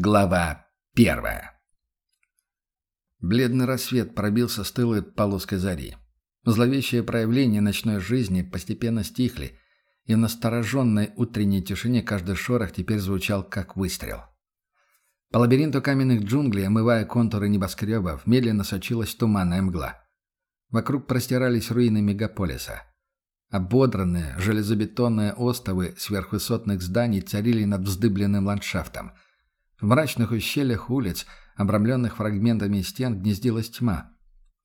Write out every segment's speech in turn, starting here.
Глава первая. Бледный рассвет пробился с тылой полоской зари. Зловещие проявления ночной жизни постепенно стихли, и в настороженной утренней тишине каждый шорох теперь звучал как выстрел. По лабиринту каменных джунглей, омывая контуры небоскребов, медленно сочилась туманная мгла. Вокруг простирались руины мегаполиса. Ободранные железобетонные остовы сверхвысотных зданий царили над вздыбленным ландшафтом – в мрачных ущельях улиц, обрамленных фрагментами стен, гнездилась тьма.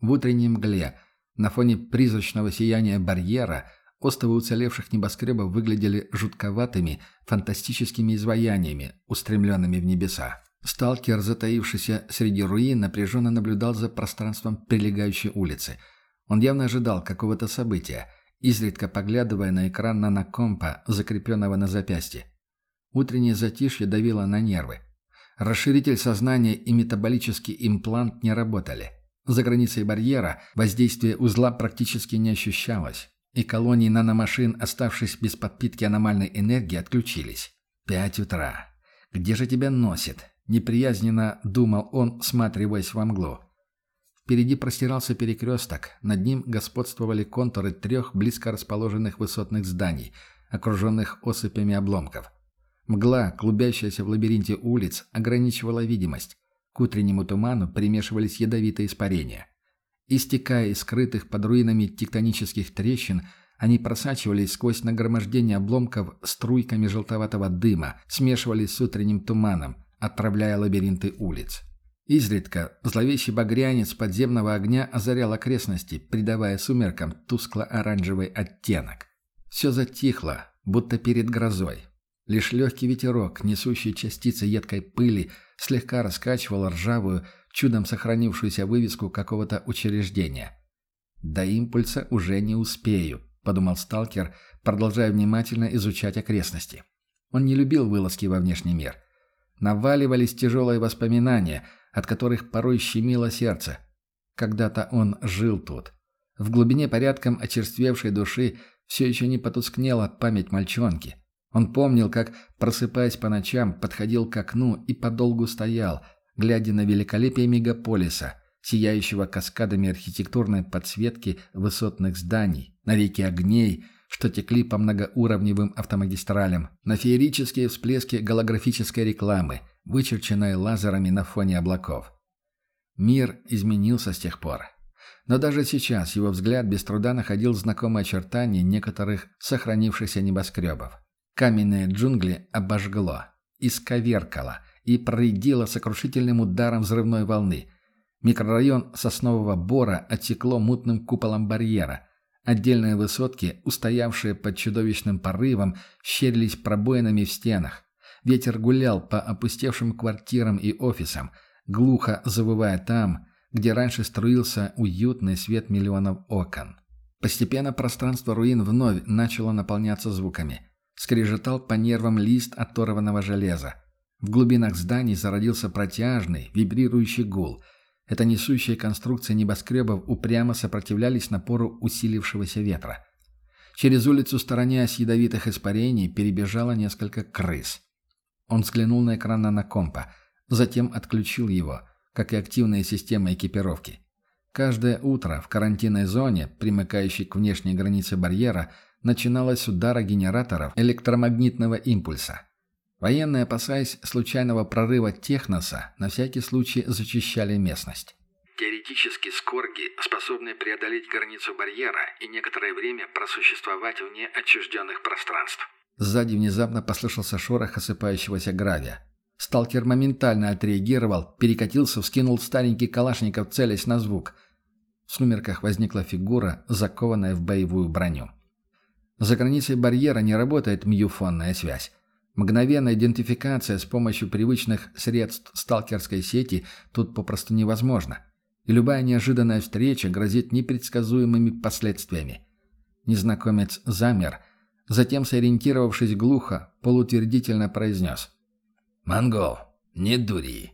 В утренней мгле, на фоне призрачного сияния барьера, остовы уцелевших небоскребов выглядели жутковатыми, фантастическими изваяниями, устремленными в небеса. Сталкер, затаившийся среди руин, напряженно наблюдал за пространством прилегающей улицы. Он явно ожидал какого-то события, изредка поглядывая на экран нанокомпа, закрепленного на запястье. Утреннее затишье давило на нервы. Расширитель сознания и метаболический имплант не работали. За границей барьера воздействие узла практически не ощущалось, и колонии наномашин, оставшись без подпитки аномальной энергии, отключились. «Пять утра. Где же тебя носит?» – неприязненно думал он, всматриваясь во мглу. Впереди простирался перекресток, над ним господствовали контуры трех близко расположенных высотных зданий, окруженных осыпями обломков. Мгла, клубящаяся в лабиринте улиц, ограничивала видимость. К утреннему туману примешивались ядовитые испарения. Истекая из скрытых под руинами тектонических трещин, они просачивались сквозь нагромождение обломков струйками желтоватого дыма, смешивались с утренним туманом, отправляя лабиринты улиц. Изредка зловещий багрянец подземного огня озарял окрестности, придавая сумеркам тускло-оранжевый оттенок. Все затихло, будто перед грозой. Лишь легкий ветерок, несущий частицы едкой пыли, слегка раскачивал ржавую, чудом сохранившуюся вывеску какого-то учреждения. «До импульса уже не успею», — подумал сталкер, продолжая внимательно изучать окрестности. Он не любил вылазки во внешний мир. Наваливались тяжелые воспоминания, от которых порой щемило сердце. Когда-то он жил тут. В глубине порядком очерствевшей души все еще не потускнела память мальчонки — он помнил, как, просыпаясь по ночам, подходил к окну и подолгу стоял, глядя на великолепие мегаполиса, сияющего каскадами архитектурной подсветки высотных зданий, на реки огней, что текли по многоуровневым автомагистралям, на феерические всплески голографической рекламы, вычерченной лазерами на фоне облаков. Мир изменился с тех пор. Но даже сейчас его взгляд без труда находил знакомые очертания некоторых сохранившихся небоскребов. Каменные джунгли обожгло, исковеркало и проредило сокрушительным ударом взрывной волны. Микрорайон соснового бора отсекло мутным куполом барьера. Отдельные высотки, устоявшие под чудовищным порывом, щерились пробоинами в стенах. Ветер гулял по опустевшим квартирам и офисам, глухо завывая там, где раньше струился уютный свет миллионов окон. Постепенно пространство руин вновь начало наполняться звуками – Скрежетал по нервам лист оторванного железа. В глубинах зданий зародился протяжный, вибрирующий гул. Это несущие конструкции небоскребов упрямо сопротивлялись напору усилившегося ветра. Через улицу, сторонясь ядовитых испарений, перебежало несколько крыс. Он взглянул на экран нанокомпа, затем отключил его, как и активные системы экипировки. Каждое утро в карантинной зоне, примыкающей к внешней границе барьера, начиналось удара генераторов электромагнитного импульса. Военные, опасаясь случайного прорыва техноса, на всякий случай зачищали местность. Теоретически скорги способны преодолеть границу барьера и некоторое время просуществовать вне отчужденных пространств. Сзади внезапно послышался шорох осыпающегося гравия. Сталкер моментально отреагировал, перекатился, вскинул старенький калашников, целясь на звук. В сумерках возникла фигура, закованная в боевую броню. За границей барьера не работает мьюфонная связь. Мгновенная идентификация с помощью привычных средств сталкерской сети тут попросту невозможна. И любая неожиданная встреча грозит непредсказуемыми последствиями. Незнакомец замер, затем, сориентировавшись глухо, полутвердительно произнес. «Монгол, не дури!»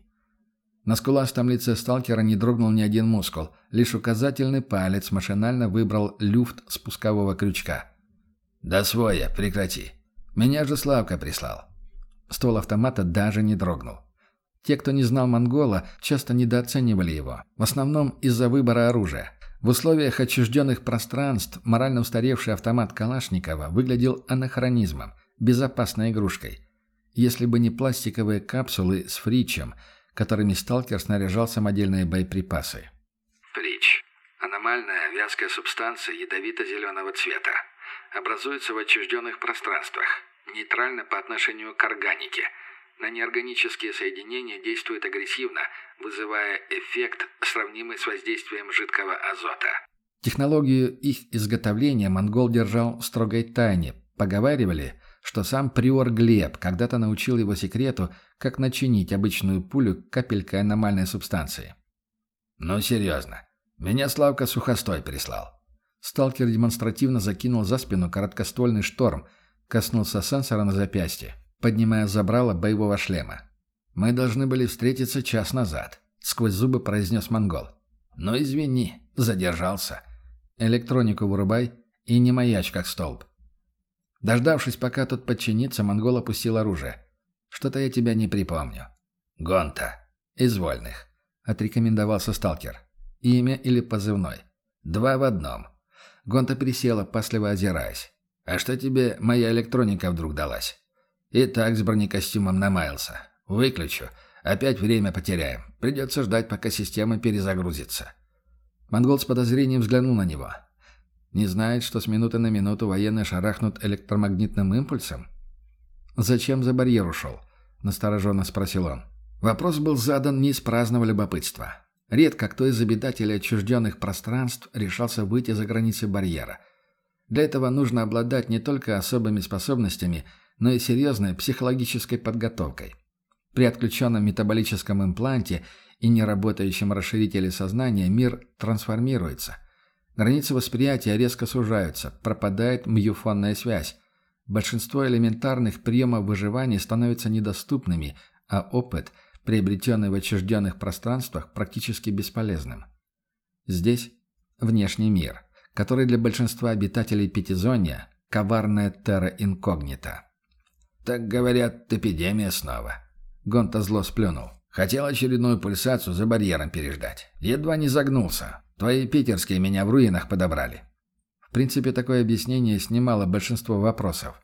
На скуластом лице сталкера не дрогнул ни один мускул, лишь указательный палец машинально выбрал люфт спускового крючка. «Да своя, прекрати. Меня же Славка прислал». Ствол автомата даже не дрогнул. Те, кто не знал монгола, часто недооценивали его, в основном из-за выбора оружия. В условиях отчужденных пространств морально устаревший автомат Калашникова выглядел анахронизмом, безопасной игрушкой. Если бы не пластиковые капсулы с фричем, которыми сталкер снаряжал самодельные боеприпасы. Фрич. Аномальная вязкая субстанция ядовито-зеленого цвета. Образуется в отчужденных пространствах. Нейтрально по отношению к органике – на неорганические соединения действует агрессивно, вызывая эффект, сравнимый с воздействием жидкого азота. Технологию их изготовления монгол держал в строгой тайне. Поговаривали, что сам приор Глеб когда-то научил его секрету, как начинить обычную пулю капелькой аномальной субстанции. «Ну, серьезно. Меня Славка Сухостой прислал». Сталкер демонстративно закинул за спину короткоствольный шторм, коснулся сенсора на запястье поднимая забрало боевого шлема. «Мы должны были встретиться час назад», — сквозь зубы произнес монгол. «Но извини, задержался. Электронику вырубай и не маяч, как столб». Дождавшись, пока тот подчинится, монгол опустил оружие. «Что-то я тебя не припомню». «Гонта. Из вольных», — отрекомендовался сталкер. «Имя или позывной?» «Два в одном». Гонта пересела, пасливо озираясь. «А что тебе моя электроника вдруг далась?» И так с бронекостюмом намаялся. Выключу. Опять время потеряем. Придется ждать, пока система перезагрузится. Монгол с подозрением взглянул на него. Не знает, что с минуты на минуту военные шарахнут электромагнитным импульсом? «Зачем за барьер ушел?» – настороженно спросил он. Вопрос был задан не из праздного любопытства. Редко кто из обитателей отчужденных пространств решался выйти за границы барьера. Для этого нужно обладать не только особыми способностями – но и серьезной психологической подготовкой. При отключенном метаболическом импланте и неработающем расширителе сознания мир трансформируется. Границы восприятия резко сужаются, пропадает мюфонная связь. Большинство элементарных приемов выживания становятся недоступными, а опыт, приобретенный в отчужденных пространствах, практически бесполезным. Здесь внешний мир, который для большинства обитателей Пятизонья – коварная терра инкогнита. «Так, говорят, эпидемия снова». Гонта зло сплюнул. «Хотел очередную пульсацию за барьером переждать. Едва не загнулся. Твои питерские меня в руинах подобрали». В принципе, такое объяснение снимало большинство вопросов.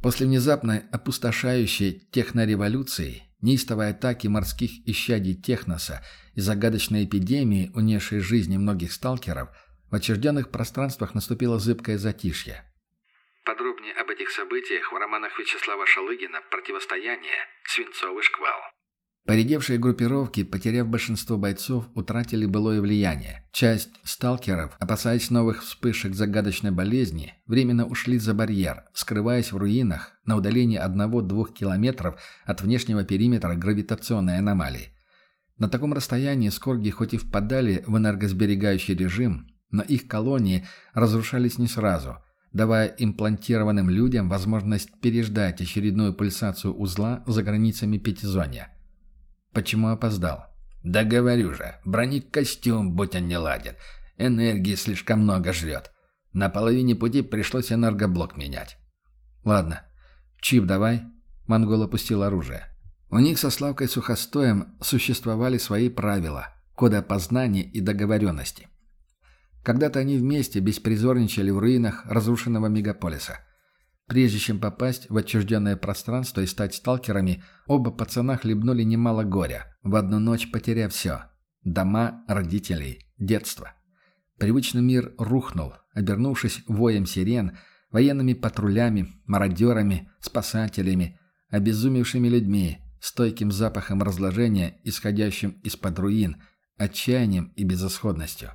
После внезапной опустошающей технореволюции, неистовой атаки морских исчадий Техноса и загадочной эпидемии, унесшей жизни многих сталкеров, в очерденных пространствах наступило зыбкое затишье. Подробнее об этих событиях в романах Вячеслава Шалыгина «Противостояние. Свинцовый шквал». Поредевшие группировки, потеряв большинство бойцов, утратили былое влияние. Часть сталкеров, опасаясь новых вспышек загадочной болезни, временно ушли за барьер, скрываясь в руинах на удалении одного-двух километров от внешнего периметра гравитационной аномалии. На таком расстоянии скорги хоть и впадали в энергосберегающий режим, но их колонии разрушались не сразу – давая имплантированным людям возможность переждать очередную пульсацию узла за границами пятизонья. Почему опоздал? Да говорю же, бронекостюм, будь он не ладен. Энергии слишком много жрет. На половине пути пришлось энергоблок менять. Ладно, чип давай. Монгол опустил оружие. У них со Славкой Сухостоем существовали свои правила, коды опознания и договоренности. Когда-то они вместе беспризорничали в руинах разрушенного мегаполиса. Прежде чем попасть в отчужденное пространство и стать сталкерами, оба пацана хлебнули немало горя, в одну ночь потеряв все. Дома, родителей, детство. Привычный мир рухнул, обернувшись воем сирен, военными патрулями, мародерами, спасателями, обезумевшими людьми, стойким запахом разложения, исходящим из-под руин, отчаянием и безысходностью.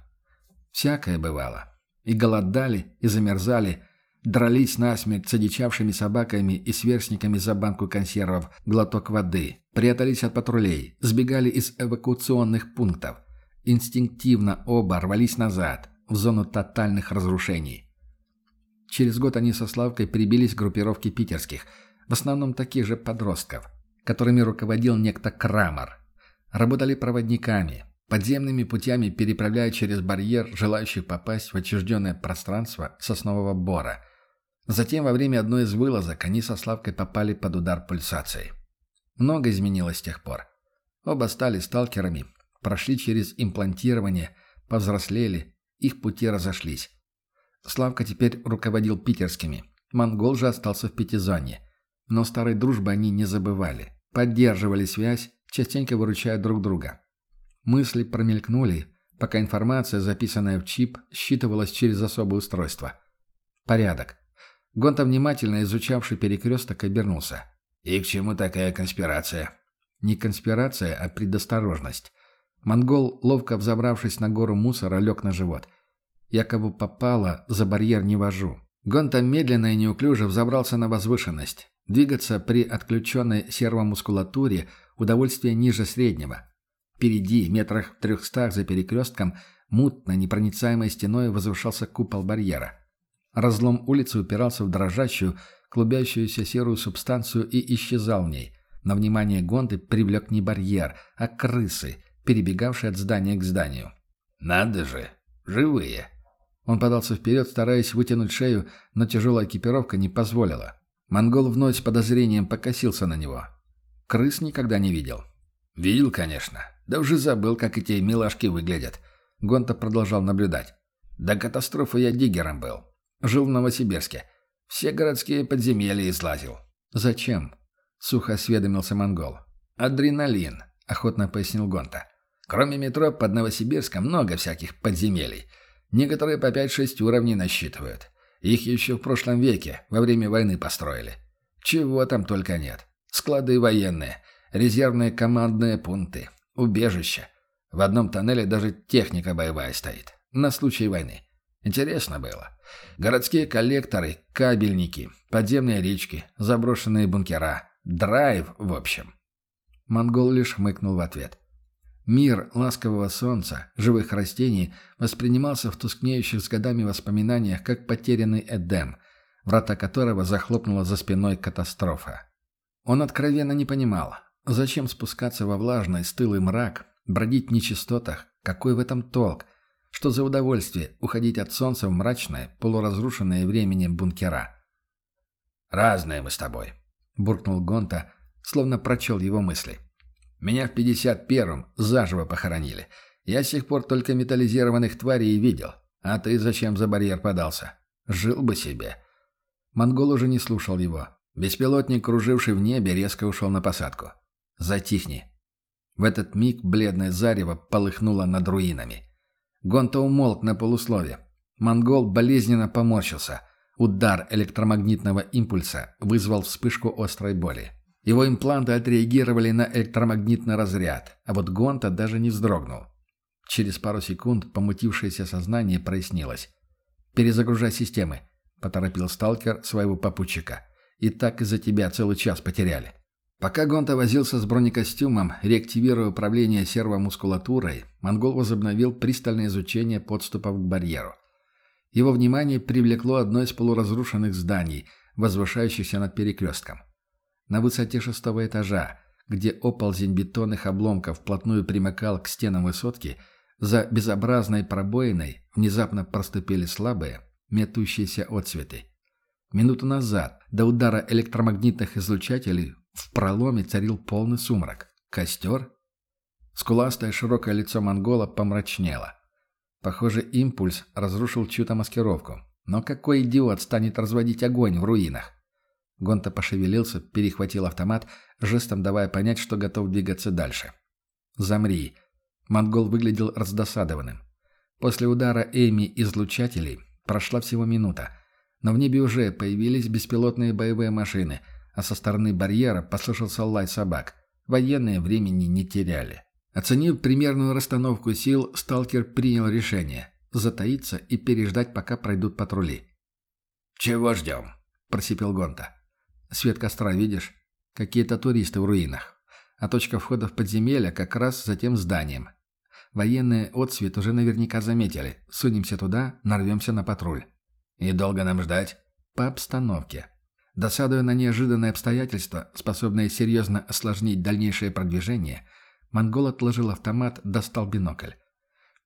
Всякое бывало. И голодали, и замерзали, дрались насмерть с одичавшими собаками и сверстниками за банку консервов, глоток воды, прятались от патрулей, сбегали из эвакуационных пунктов. Инстинктивно оба рвались назад, в зону тотальных разрушений. Через год они со Славкой прибились к группировке питерских, в основном таких же подростков, которыми руководил некто Крамер. Работали проводниками, подземными путями переправляя через барьер желающих попасть в отчужденное пространство соснового бора. Затем во время одной из вылазок они со Славкой попали под удар пульсации. Много изменилось с тех пор. Оба стали сталкерами, прошли через имплантирование, повзрослели, их пути разошлись. Славка теперь руководил питерскими. Монгол же остался в пятизоне. Но старой дружбы они не забывали. Поддерживали связь, частенько выручая друг друга. Мысли промелькнули, пока информация, записанная в чип, считывалась через особое устройство. Порядок. Гонта, внимательно изучавший перекресток, обернулся. «И к чему такая конспирация?» Не конспирация, а предосторожность. Монгол, ловко взобравшись на гору мусора, лег на живот. Якобы попало, за барьер не вожу. Гонта медленно и неуклюже взобрался на возвышенность. Двигаться при отключенной сервомускулатуре – удовольствие ниже среднего. Впереди, метрах в трехстах за перекрестком, мутно непроницаемой стеной возвышался купол барьера. Разлом улицы упирался в дрожащую, клубящуюся серую субстанцию и исчезал в ней. Но внимание Гонты привлек не барьер, а крысы, перебегавшие от здания к зданию. «Надо же! Живые!» Он подался вперед, стараясь вытянуть шею, но тяжелая экипировка не позволила. Монгол вновь с подозрением покосился на него. Крыс никогда не видел. «Видел, конечно. Да уже забыл, как эти милашки выглядят». Гонта продолжал наблюдать. «До катастрофы я диггером был. Жил в Новосибирске. Все городские подземелья излазил». «Зачем?» — сухо осведомился монгол. «Адреналин», — охотно пояснил Гонта. «Кроме метро под Новосибирском много всяких подземелий. Некоторые по 5-6 уровней насчитывают. Их еще в прошлом веке, во время войны построили. Чего там только нет. Склады военные, резервные командные пункты, убежища. В одном тоннеле даже техника боевая стоит. На случай войны. Интересно было. Городские коллекторы, кабельники, подземные речки, заброшенные бункера. Драйв, в общем. Монгол лишь хмыкнул в ответ. Мир ласкового солнца, живых растений воспринимался в тускнеющих с годами воспоминаниях как потерянный Эдем, врата которого захлопнула за спиной катастрофа. Он откровенно не понимал, зачем спускаться во влажный, стылый мрак, бродить в нечистотах, какой в этом толк, что за удовольствие уходить от солнца в мрачное, полуразрушенное временем бункера. «Разные мы с тобой», — буркнул Гонта, словно прочел его мысли. Меня в 51-м заживо похоронили. Я с сих пор только металлизированных тварей видел. А ты зачем за барьер подался? Жил бы себе. Монгол уже не слушал его. Беспилотник, круживший в небе, резко ушел на посадку. «Затихни». В этот миг бледное зарево полыхнуло над руинами. Гонта умолк на полуслове. Монгол болезненно поморщился. Удар электромагнитного импульса вызвал вспышку острой боли. Его импланты отреагировали на электромагнитный разряд, а вот Гонта даже не вздрогнул. Через пару секунд помутившееся сознание прояснилось. «Перезагружай системы», — поторопил сталкер своего попутчика. «И так из-за тебя целый час потеряли». Пока Гонта возился с бронекостюмом, реактивируя управление сервомускулатурой, монгол возобновил пристальное изучение подступов к барьеру. Его внимание привлекло одно из полуразрушенных зданий, возвышающихся над перекрестком на высоте шестого этажа, где оползень бетонных обломков вплотную примыкал к стенам высотки, за безобразной пробоиной внезапно проступили слабые, метущиеся отцветы. Минуту назад, до удара электромагнитных излучателей, в проломе царил полный сумрак. Костер? Скуластое широкое лицо монгола помрачнело. Похоже, импульс разрушил чью-то маскировку. Но какой идиот станет разводить огонь в руинах? Гонта пошевелился, перехватил автомат, жестом давая понять, что готов двигаться дальше. «Замри». Монгол выглядел раздосадованным. После удара Эми излучателей прошла всего минута, но в небе уже появились беспилотные боевые машины, а со стороны барьера послышался лай собак. Военные времени не теряли. Оценив примерную расстановку сил, сталкер принял решение – затаиться и переждать, пока пройдут патрули. «Чего ждем?» – просипел Гонта. Свет костра видишь? Какие-то туристы в руинах. А точка входа в подземелье как раз за тем зданием. Военные отсвет уже наверняка заметили. Сунемся туда, нарвемся на патруль. И долго нам ждать? По обстановке. Досадуя на неожиданные обстоятельства, способные серьезно осложнить дальнейшее продвижение, монгол отложил автомат, достал бинокль.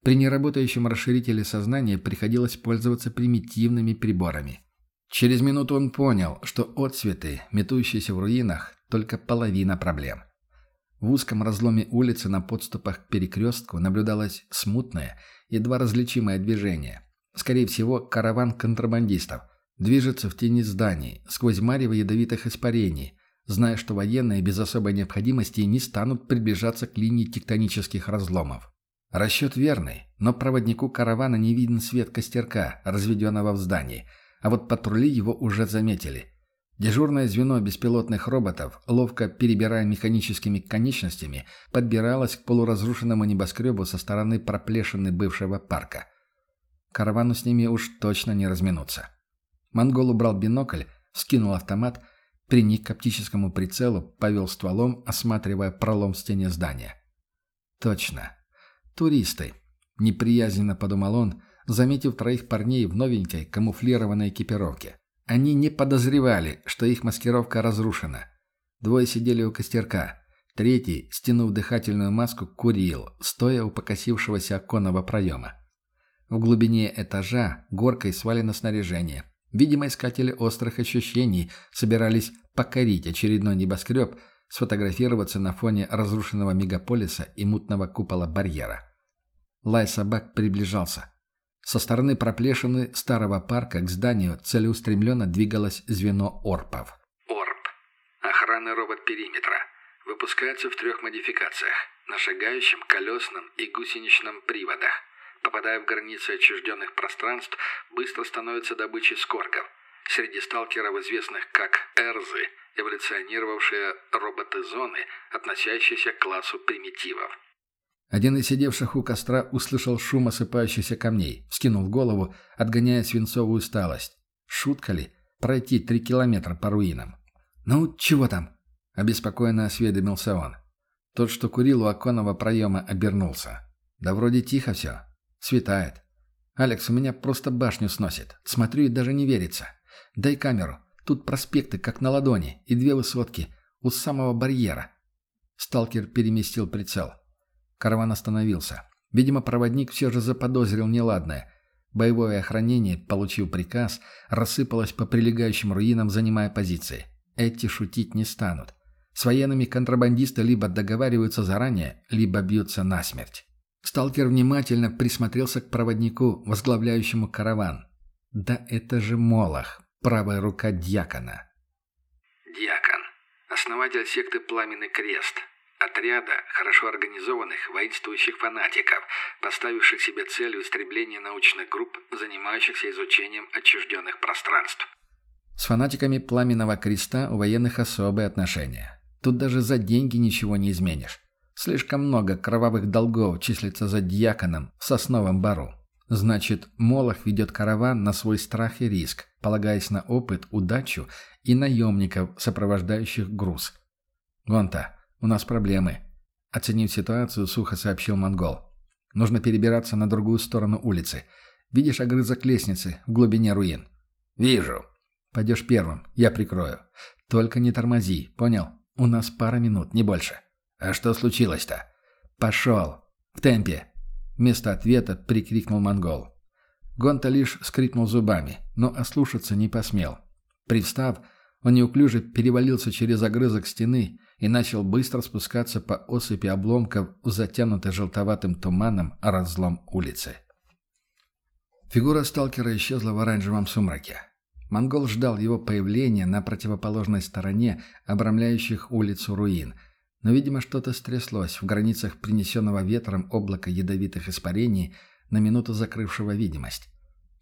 При неработающем расширителе сознания приходилось пользоваться примитивными приборами. Через минуту он понял, что отцветы, метущиеся в руинах, только половина проблем. В узком разломе улицы на подступах к перекрестку наблюдалось смутное, едва различимое движение. Скорее всего, караван контрабандистов. Движется в тени зданий, сквозь марево ядовитых испарений, зная, что военные без особой необходимости не станут приближаться к линии тектонических разломов. Расчет верный, но проводнику каравана не виден свет костерка, разведенного в здании, а вот патрули его уже заметили. Дежурное звено беспилотных роботов, ловко перебирая механическими конечностями, подбиралось к полуразрушенному небоскребу со стороны проплешины бывшего парка. Каравану с ними уж точно не разминуться. Монгол убрал бинокль, скинул автомат, приник к оптическому прицелу, повел стволом, осматривая пролом в стене здания. Точно. Туристы. Неприязненно подумал он, заметив троих парней в новенькой камуфлированной экипировке. Они не подозревали, что их маскировка разрушена. Двое сидели у костерка. Третий, стянув дыхательную маску, курил, стоя у покосившегося оконного проема. В глубине этажа горкой свалено снаряжение. Видимо, искатели острых ощущений собирались покорить очередной небоскреб, сфотографироваться на фоне разрушенного мегаполиса и мутного купола барьера. Лай собак приближался. Со стороны проплешины старого парка к зданию целеустремленно двигалось звено орпов. ОРП. Охранный робот периметра. Выпускается в трех модификациях. На шагающем, колесном и гусеничном приводах. Попадая в границы отчужденных пространств, быстро становится добычей скоргов. Среди сталкеров, известных как Эрзы, эволюционировавшие роботы-зоны, относящиеся к классу примитивов. Один из сидевших у костра услышал шум осыпающихся камней, вскинул голову, отгоняя свинцовую усталость. Шутка ли? Пройти три километра по руинам. «Ну, чего там?» – обеспокоенно осведомился он. Тот, что курил у оконного проема, обернулся. «Да вроде тихо все. Светает. Алекс, у меня просто башню сносит. Смотрю и даже не верится. Дай камеру. Тут проспекты, как на ладони, и две высотки. У самого барьера». Сталкер переместил прицел. Караван остановился. Видимо, проводник все же заподозрил неладное. Боевое охранение, получив приказ, рассыпалось по прилегающим руинам, занимая позиции. Эти шутить не станут. С военными контрабандисты либо договариваются заранее, либо бьются насмерть. Сталкер внимательно присмотрелся к проводнику, возглавляющему караван. Да это же Молох, правая рука дьякона. Дьякон. Основатель секты «Пламенный крест», Отряда хорошо организованных воинствующих фанатиков, поставивших себе целью истребления научных групп, занимающихся изучением отчужденных пространств. С фанатиками Пламенного Креста у военных особые отношения. Тут даже за деньги ничего не изменишь. Слишком много кровавых долгов числится за дьяконом в сосновом бару. Значит, Молох ведет караван на свой страх и риск, полагаясь на опыт, удачу и наемников, сопровождающих груз. Гонта, у нас проблемы», — оценив ситуацию, сухо сообщил монгол. «Нужно перебираться на другую сторону улицы. Видишь огрызок лестницы в глубине руин?» «Вижу». «Пойдешь первым, я прикрою. Только не тормози, понял? У нас пара минут, не больше». «А что случилось-то?» «Пошел. В темпе». Вместо ответа прикрикнул монгол. Гонта лишь скрипнул зубами, но ослушаться не посмел. Привстав, он неуклюже перевалился через огрызок стены и начал быстро спускаться по осыпи обломков в затянутой желтоватым туманом разлом улицы. Фигура сталкера исчезла в оранжевом сумраке. Монгол ждал его появления на противоположной стороне обрамляющих улицу руин, но, видимо, что-то стряслось в границах принесенного ветром облака ядовитых испарений, на минуту закрывшего видимость.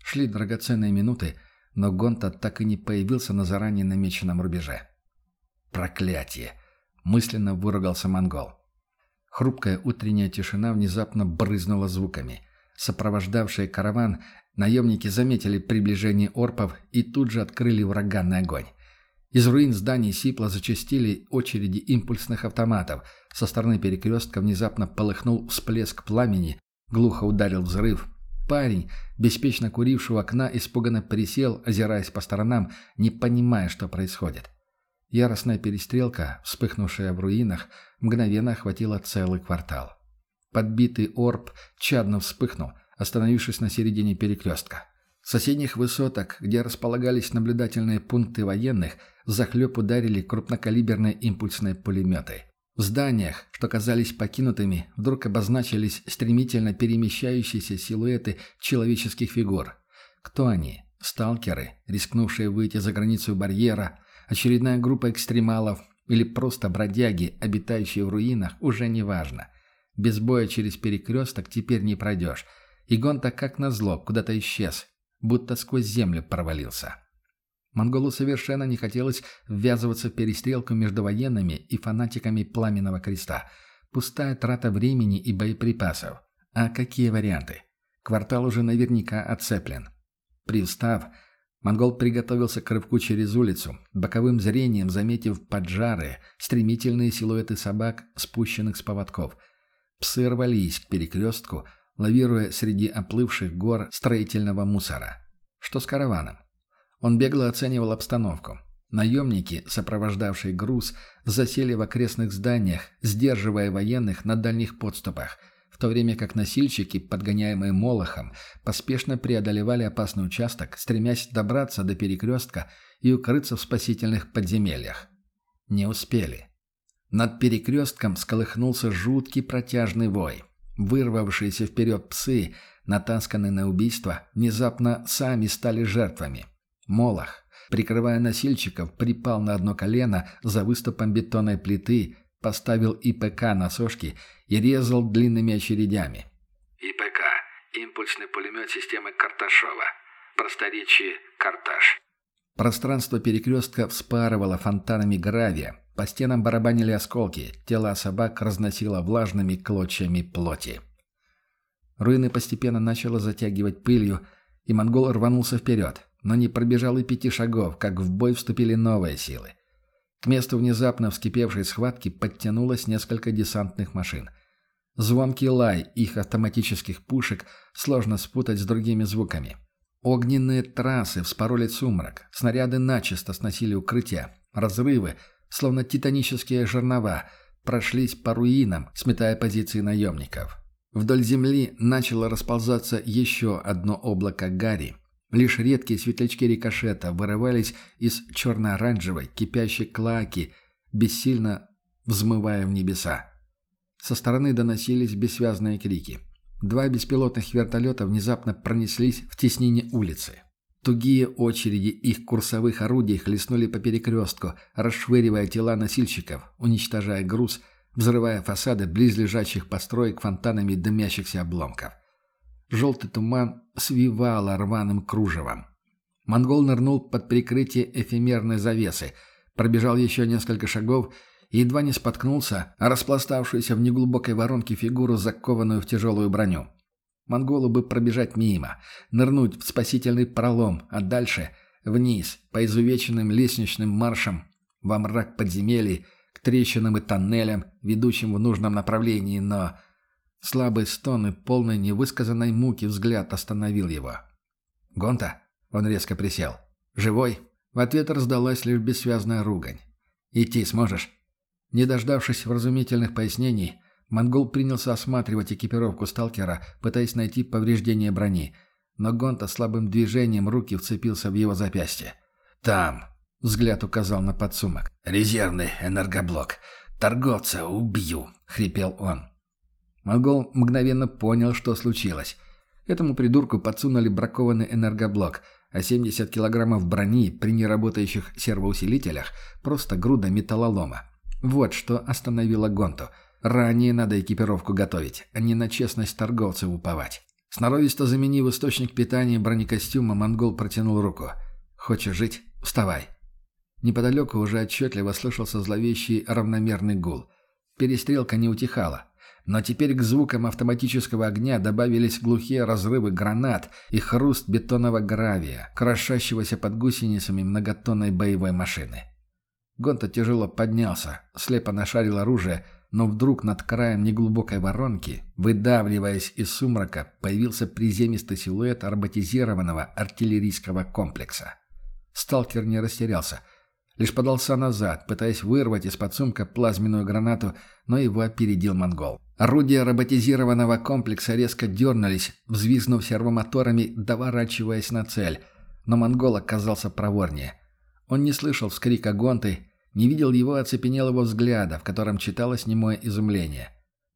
Шли драгоценные минуты, но Гонта так и не появился на заранее намеченном рубеже. Проклятие! мысленно выругался монгол. Хрупкая утренняя тишина внезапно брызнула звуками. Сопровождавшие караван, наемники заметили приближение орпов и тут же открыли ураганный огонь. Из руин зданий Сипла зачастили очереди импульсных автоматов. Со стороны перекрестка внезапно полыхнул всплеск пламени, глухо ударил взрыв. Парень, беспечно куривший у окна, испуганно присел, озираясь по сторонам, не понимая, что происходит. Яростная перестрелка, вспыхнувшая в руинах, мгновенно охватила целый квартал. Подбитый орб чадно вспыхнул, остановившись на середине перекрестка. С соседних высоток, где располагались наблюдательные пункты военных, захлеб ударили крупнокалиберные импульсные пулеметы. В зданиях, что казались покинутыми, вдруг обозначились стремительно перемещающиеся силуэты человеческих фигур. Кто они? Сталкеры, рискнувшие выйти за границу барьера, очередная группа экстремалов или просто бродяги, обитающие в руинах, уже не важно. Без боя через перекресток теперь не пройдешь. И Гонта как назло куда-то исчез, будто сквозь землю провалился. Монголу совершенно не хотелось ввязываться в перестрелку между военными и фанатиками Пламенного Креста. Пустая трата времени и боеприпасов. А какие варианты? Квартал уже наверняка отцеплен. Привстав, монгол приготовился к рывку через улицу, боковым зрением заметив поджарые, стремительные силуэты собак, спущенных с поводков. Псы рвались к перекрестку, лавируя среди оплывших гор строительного мусора. Что с караваном? Он бегло оценивал обстановку. Наемники, сопровождавшие груз, засели в окрестных зданиях, сдерживая военных на дальних подступах, в то время как носильщики, подгоняемые Молохом, поспешно преодолевали опасный участок, стремясь добраться до перекрестка и укрыться в спасительных подземельях. Не успели. Над перекрестком сколыхнулся жуткий протяжный вой. Вырвавшиеся вперед псы, натасканные на убийство, внезапно сами стали жертвами – Молох, прикрывая носильщиков, припал на одно колено за выступом бетонной плиты, поставил ИПК на сошки и резал длинными очередями. ИПК – импульсный пулемет системы Карташова. Просторечие «Карташ». Пространство перекрестка вспарывало фонтанами гравия, по стенам барабанили осколки, тела собак разносило влажными клочьями плоти. Руины постепенно начало затягивать пылью, и монгол рванулся вперед но не пробежал и пяти шагов, как в бой вступили новые силы. К месту внезапно вскипевшей схватки подтянулось несколько десантных машин. Звонкий лай их автоматических пушек сложно спутать с другими звуками. Огненные трассы вспороли сумрак, снаряды начисто сносили укрытия, разрывы, словно титанические жернова, прошлись по руинам, сметая позиции наемников. Вдоль земли начало расползаться еще одно облако гари, Лишь редкие светлячки рикошета вырывались из черно-оранжевой, кипящей клаки, бессильно взмывая в небеса. Со стороны доносились бессвязные крики. Два беспилотных вертолета внезапно пронеслись в теснине улицы. Тугие очереди их курсовых орудий хлестнули по перекрестку, расшвыривая тела носильщиков, уничтожая груз, взрывая фасады близлежащих построек фонтанами дымящихся обломков. Желтый туман свивало рваным кружевом. Монгол нырнул под прикрытие эфемерной завесы, пробежал еще несколько шагов и едва не споткнулся, а распластавшуюся в неглубокой воронке фигуру, закованную в тяжелую броню. Монголу бы пробежать мимо, нырнуть в спасительный пролом, а дальше вниз, по изувеченным лестничным маршам, во мрак подземелий, к трещинам и тоннелям, ведущим в нужном направлении, но Слабый стон и полный невысказанной муки взгляд остановил его. «Гонта?» Он резко присел. «Живой?» В ответ раздалась лишь бессвязная ругань. «Идти сможешь?» Не дождавшись вразумительных пояснений, монгол принялся осматривать экипировку сталкера, пытаясь найти повреждение брони. Но Гонта слабым движением руки вцепился в его запястье. «Там!» — взгляд указал на подсумок. «Резервный энергоблок. Торговца убью!» — хрипел он. Монгол мгновенно понял, что случилось. Этому придурку подсунули бракованный энергоблок, а 70 килограммов брони при неработающих сервоусилителях – просто груда металлолома. Вот что остановило Гонту. Ранее надо экипировку готовить, а не на честность торговцев уповать. Сноровисто заменив источник питания бронекостюма, монгол протянул руку. «Хочешь жить? Вставай!» Неподалеку уже отчетливо слышался зловещий равномерный гул. Перестрелка не утихала. Но теперь к звукам автоматического огня добавились глухие разрывы гранат и хруст бетонного гравия, крошащегося под гусеницами многотонной боевой машины. Гонта тяжело поднялся, слепо нашарил оружие, но вдруг над краем неглубокой воронки, выдавливаясь из сумрака, появился приземистый силуэт роботизированного артиллерийского комплекса. Сталкер не растерялся – Лишь подался назад, пытаясь вырвать из-под сумка плазменную гранату, но его опередил монгол. Орудия роботизированного комплекса резко дернулись, взвизгнув сервомоторами, доворачиваясь на цель. Но монгол оказался проворнее. Он не слышал вскрика гонты, не видел его оцепенелого взгляда, в котором читалось немое изумление.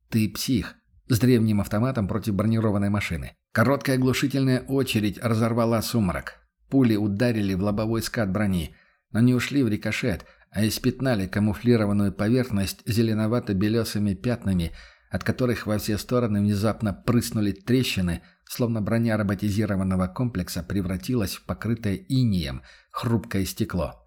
«Ты псих», с древним автоматом против бронированной машины. Короткая глушительная очередь разорвала сумрак. Пули ударили в лобовой скат брони, но не ушли в рикошет, а испятнали камуфлированную поверхность зеленовато-белесыми пятнами, от которых во все стороны внезапно прыснули трещины, словно броня роботизированного комплекса превратилась в покрытое инием хрупкое стекло.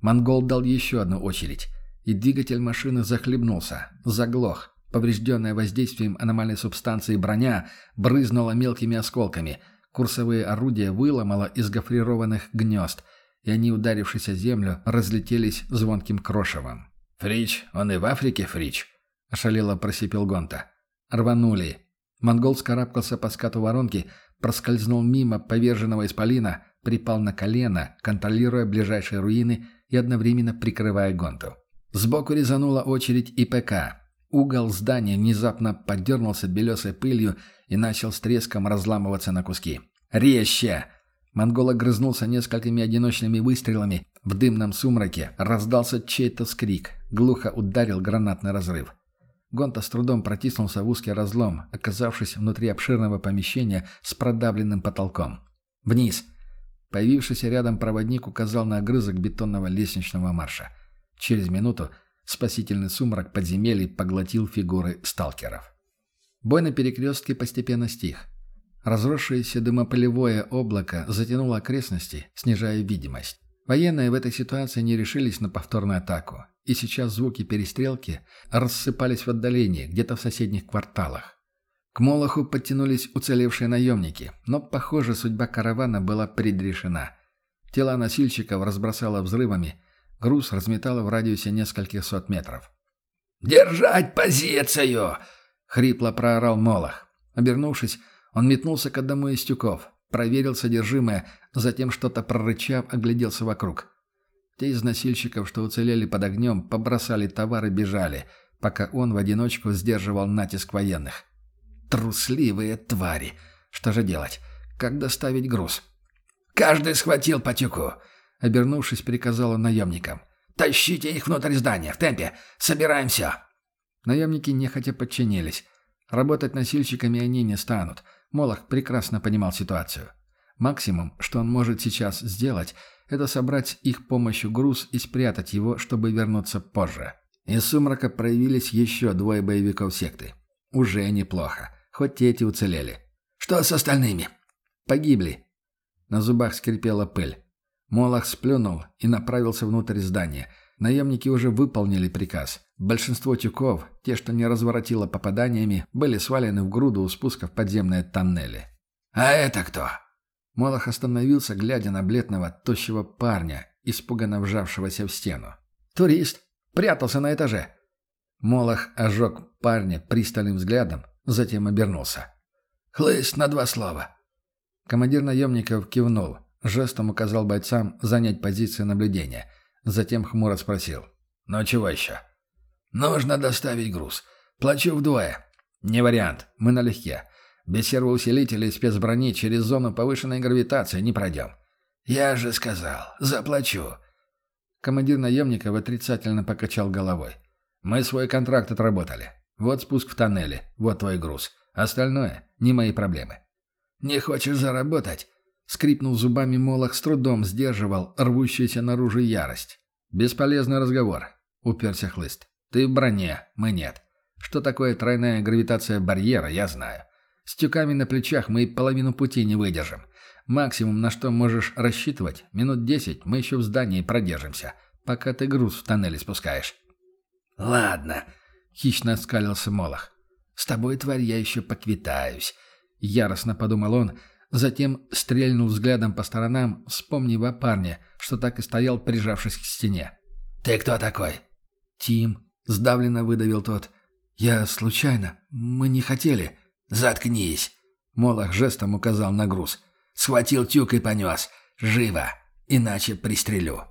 Монгол дал еще одну очередь, и двигатель машины захлебнулся, заглох, Поврежденная воздействием аномальной субстанции броня брызнула мелкими осколками. Курсовые орудия выломало из гофрированных гнезд, и они, ударившись о землю, разлетелись звонким крошевом. «Фрич, он и в Африке, Фрич!» — ошалело просипел Гонта. Рванули. Монгол скарабкался по скату воронки, проскользнул мимо поверженного исполина, припал на колено, контролируя ближайшие руины и одновременно прикрывая Гонту. Сбоку резанула очередь ИПК. Угол здания внезапно подернулся белесой пылью и начал с треском разламываться на куски. «Резче!» Монгол огрызнулся несколькими одиночными выстрелами. В дымном сумраке раздался чей-то скрик. Глухо ударил гранатный разрыв. Гонта с трудом протиснулся в узкий разлом, оказавшись внутри обширного помещения с продавленным потолком. «Вниз!» Появившийся рядом проводник указал на огрызок бетонного лестничного марша. Через минуту Спасительный сумрак подземелий поглотил фигуры сталкеров. Бой на перекрестке постепенно стих. Разросшееся дымопылевое облако затянуло окрестности, снижая видимость. Военные в этой ситуации не решились на повторную атаку, и сейчас звуки перестрелки рассыпались в отдалении, где-то в соседних кварталах. К Молоху подтянулись уцелевшие наемники, но, похоже, судьба каравана была предрешена. Тела носильщиков разбросало взрывами, Груз разметало в радиусе нескольких сот метров. «Держать позицию!» — хрипло проорал Молох. Обернувшись, он метнулся к одному из тюков, проверил содержимое, затем что-то прорычав, огляделся вокруг. Те из носильщиков, что уцелели под огнем, побросали товар и бежали, пока он в одиночку сдерживал натиск военных. Трусливые твари! Что же делать? Как доставить груз? «Каждый схватил по тюку. Обернувшись, приказала наемникам. «Тащите их внутрь здания! В темпе! Собираем все!» Наемники нехотя подчинились. Работать носильщиками они не станут. Молох прекрасно понимал ситуацию. Максимум, что он может сейчас сделать, это собрать их помощью груз и спрятать его, чтобы вернуться позже. Из сумрака проявились еще двое боевиков секты. Уже неплохо. Хоть эти уцелели. «Что с остальными?» «Погибли». На зубах скрипела пыль. Молох сплюнул и направился внутрь здания. Наемники уже выполнили приказ. Большинство тюков, те, что не разворотило попаданиями, были свалены в груду у спуска в подземные тоннели. «А это кто?» Молох остановился, глядя на бледного, тощего парня, испуганно вжавшегося в стену. «Турист! Прятался на этаже!» Молох ожег парня пристальным взглядом, затем обернулся. «Хлыст на два слова!» Командир наемников кивнул. Жестом указал бойцам занять позицию наблюдения. Затем хмуро спросил. «Ну чего еще?» «Нужно доставить груз. Плачу вдвое». «Не вариант. Мы налегке. Без сервоусилителей и спецброни через зону повышенной гравитации не пройдем». «Я же сказал. Заплачу». Командир наемников отрицательно покачал головой. «Мы свой контракт отработали. Вот спуск в тоннеле. Вот твой груз. Остальное — не мои проблемы». «Не хочешь заработать? Скрипнул зубами Молох, с трудом сдерживал рвущуюся наружу ярость. «Бесполезный разговор», — уперся хлыст. «Ты в броне, мы нет. Что такое тройная гравитация барьера, я знаю. С тюками на плечах мы половину пути не выдержим. Максимум, на что можешь рассчитывать, минут десять мы еще в здании продержимся, пока ты груз в тоннеле спускаешь». «Ладно», — хищно оскалился Молох. «С тобой, тварь, я еще поквитаюсь», — яростно подумал он, — Затем стрельнул взглядом по сторонам, вспомнив о парне, что так и стоял, прижавшись к стене. «Ты кто такой?» «Тим», — сдавленно выдавил тот. «Я случайно. Мы не хотели». «Заткнись!» — Молох жестом указал на груз. «Схватил тюк и понес. Живо! Иначе пристрелю».